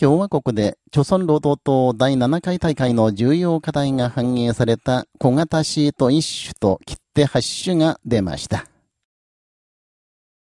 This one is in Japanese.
共和国で、朝鮮労働党第7回大会の重要課題が反映された小型シート1種と切手8種が出ました。